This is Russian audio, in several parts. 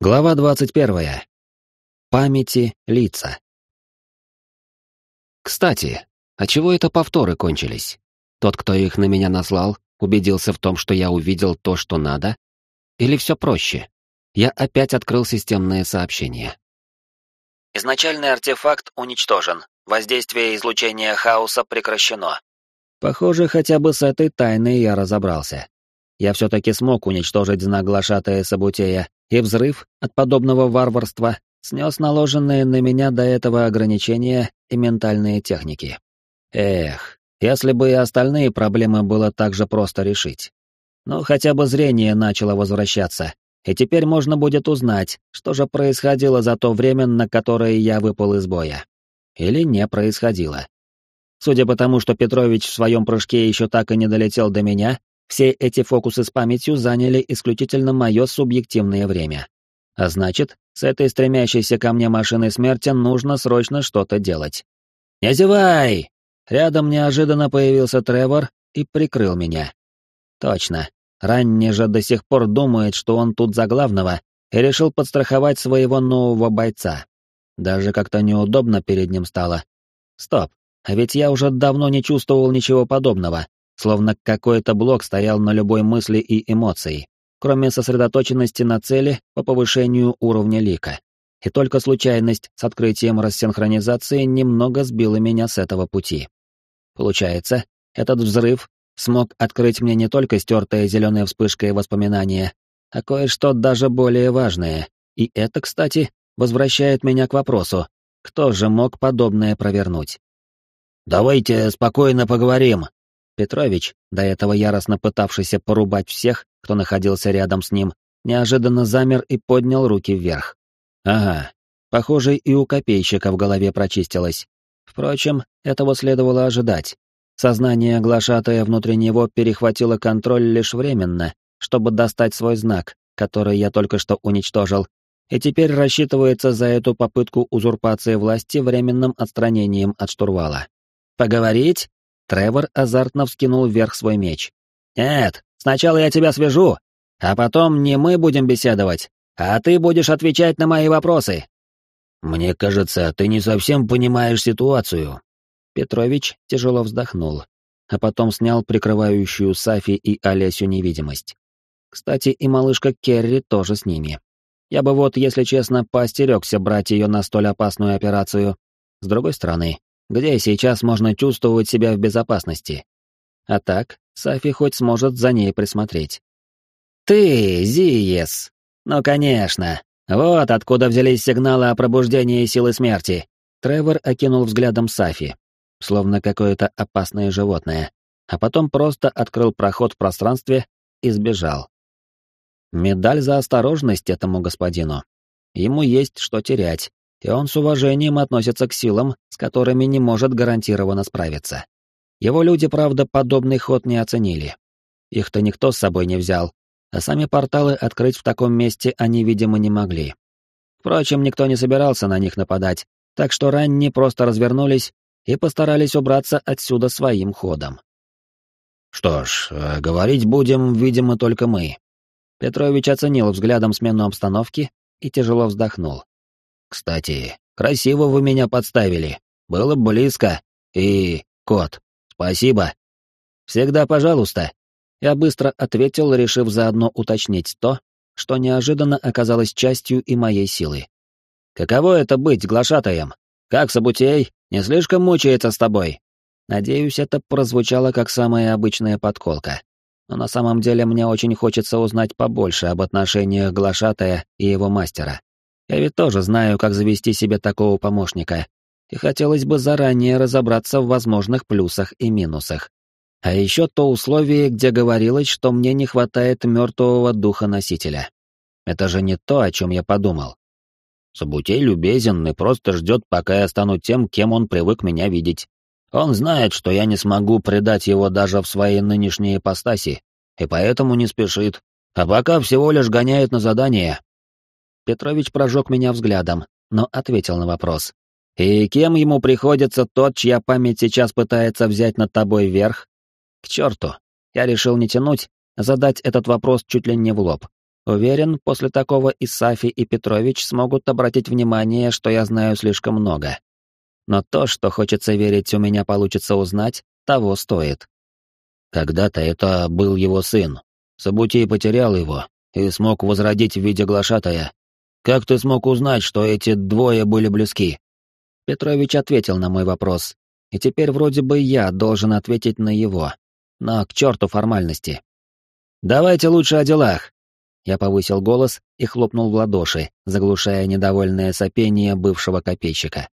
Глава 21. Памяти лица. Кстати, а чего это повторы кончились? Тот, кто их на меня наслал, убедился в том, что я увидел то, что надо? Или все проще? Я опять открыл системное сообщение. Изначальный артефакт уничтожен. Воздействие излучения хаоса прекращено. Похоже, хотя бы с этой тайной я разобрался. Я все-таки смог уничтожить знак глашатая Сабутея, и взрыв от подобного варварства снес наложенные на меня до этого ограничения и ментальные техники. Эх, если бы и остальные проблемы было так же просто решить. Ну, хотя бы зрение начало возвращаться, и теперь можно будет узнать, что же происходило за то время, на которое я выпал из боя. Или не происходило. Судя по тому, что Петрович в своем прыжке еще так и не долетел до меня, все эти фокусы с памятью заняли исключительно мое субъективное время. А значит, с этой стремящейся ко мне машиной смерти нужно срочно что-то делать. «Не зевай!» Рядом неожиданно появился Тревор и прикрыл меня. Точно. Ранний же до сих пор думает, что он тут за главного, и решил подстраховать своего нового бойца. Даже как-то неудобно перед ним стало. Стоп, а ведь я уже давно не чувствовал ничего подобного словно какой-то блок стоял на любой мысли и эмоции, кроме сосредоточенности на цели по повышению уровня лика. И только случайность с открытием рассинхронизации немного сбила меня с этого пути. Получается, этот взрыв смог открыть мне не только стертое зеленой вспышкой воспоминания, а кое-что даже более важное. И это, кстати, возвращает меня к вопросу, кто же мог подобное провернуть? «Давайте спокойно поговорим», Петрович, до этого яростно пытавшийся порубать всех, кто находился рядом с ним, неожиданно замер и поднял руки вверх. Ага, похоже, и у копейщика в голове прочистилось. Впрочем, этого следовало ожидать. Сознание глашатая внутри него перехватило контроль лишь временно, чтобы достать свой знак, который я только что уничтожил, и теперь рассчитывается за эту попытку узурпации власти временным отстранением от штурвала. «Поговорить?» Тревор азартно вскинул вверх свой меч. «Нет, сначала я тебя свяжу, а потом не мы будем беседовать, а ты будешь отвечать на мои вопросы». «Мне кажется, ты не совсем понимаешь ситуацию». Петрович тяжело вздохнул, а потом снял прикрывающую Сафи и Олесю невидимость. Кстати, и малышка Керри тоже с ними. Я бы вот, если честно, поостерегся брать ее на столь опасную операцию. С другой стороны, где сейчас можно чувствовать себя в безопасности. А так, Сафи хоть сможет за ней присмотреть. «Ты, Зиес! Ну, конечно! Вот откуда взялись сигналы о пробуждении силы смерти!» Тревор окинул взглядом Сафи, словно какое-то опасное животное, а потом просто открыл проход в пространстве и сбежал. Медаль за осторожность этому господину. Ему есть что терять, и он с уважением относится к силам, с которыми не может гарантированно справиться. Его люди, правда, подобный ход не оценили. Их-то никто с собой не взял, а сами порталы открыть в таком месте они, видимо, не могли. Впрочем, никто не собирался на них нападать, так что ранние просто развернулись и постарались убраться отсюда своим ходом. «Что ж, э, говорить будем, видимо, только мы». Петрович оценил взглядом смену обстановки и тяжело вздохнул. Кстати, красиво вы меня подставили. Было близко. И, кот, спасибо. Всегда пожалуйста. Я быстро ответил, решив заодно уточнить то, что неожиданно оказалось частью и моей силы. Каково это быть глашатаем? Как Сабутей? Не слишком мучается с тобой? Надеюсь, это прозвучало как самая обычная подколка. Но на самом деле мне очень хочется узнать побольше об отношениях глашатая и его мастера. Я ведь тоже знаю, как завести себе такого помощника, и хотелось бы заранее разобраться в возможных плюсах и минусах. А еще то условие, где говорилось, что мне не хватает мертвого духа носителя. Это же не то, о чем я подумал. Сабутей любезен и просто ждет, пока я стану тем, кем он привык меня видеть. Он знает, что я не смогу предать его даже в своей нынешней ипостаси, и поэтому не спешит, а пока всего лишь гоняет на задание, Петрович прожег меня взглядом, но ответил на вопрос. «И кем ему приходится тот, чья память сейчас пытается взять над тобой верх?» «К черту!» Я решил не тянуть, задать этот вопрос чуть ли не в лоб. Уверен, после такого и Сафи, и Петрович смогут обратить внимание, что я знаю слишком много. Но то, что хочется верить, у меня получится узнать, того стоит. Когда-то это был его сын. Сабутей потерял его и смог возродить в виде глашатая. Как ты смог узнать, что эти двое были близки? Петрович ответил на мой вопрос, и теперь вроде бы я должен ответить на его. Но к черту формальности. «Давайте лучше о делах!» Я повысил голос и хлопнул в ладоши, заглушая недовольное сопение бывшего копейщика.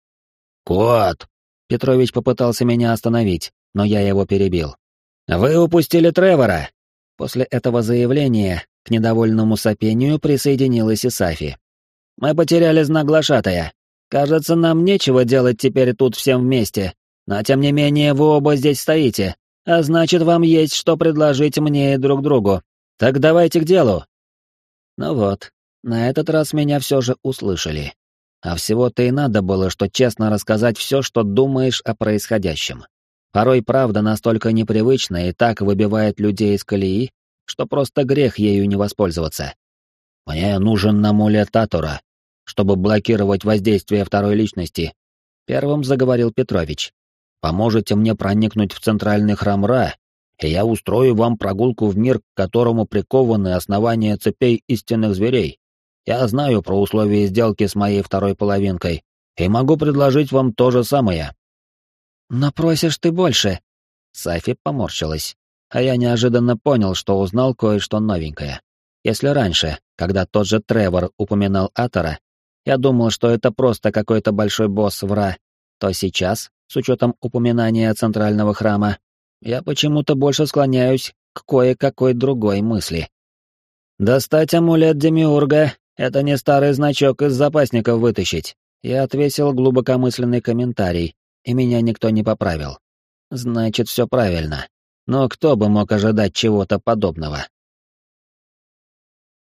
«Кот!» Петрович попытался меня остановить, но я его перебил. «Вы упустили Тревора!» После этого заявления к недовольному сопению присоединилась и Сафи. «Мы потеряли знак глашатая. Кажется, нам нечего делать теперь тут всем вместе, но тем не менее вы оба здесь стоите, а значит, вам есть что предложить мне и друг другу. Так давайте к делу». Ну вот, на этот раз меня все же услышали. А всего-то и надо было, что честно рассказать все, что думаешь о происходящем. Порой правда настолько непривычна и так выбивает людей из колеи, что просто грех ею не воспользоваться. «Мне нужен амулет Атора, чтобы блокировать воздействие второй личности», — первым заговорил Петрович. «Поможете мне проникнуть в центральный храм Ра, и я устрою вам прогулку в мир, к которому прикованы основания цепей истинных зверей. Я знаю про условия сделки с моей второй половинкой, и могу предложить вам то же самое». «Но просишь ты больше», — Сафи поморщилась, а я неожиданно понял, что узнал кое-что новенькое. Если раньше, когда тот же Тревор упоминал Атора, я думал, что это просто какой-то большой босс вра, то сейчас, с учетом упоминания центрального храма, я почему-то больше склоняюсь к кое-какой другой мысли. «Достать амулет Демиурга — это не старый значок из запасников вытащить», я отвесил глубокомысленный комментарий, и меня никто не поправил. Значит, все правильно. Но кто бы мог ожидать чего-то подобного?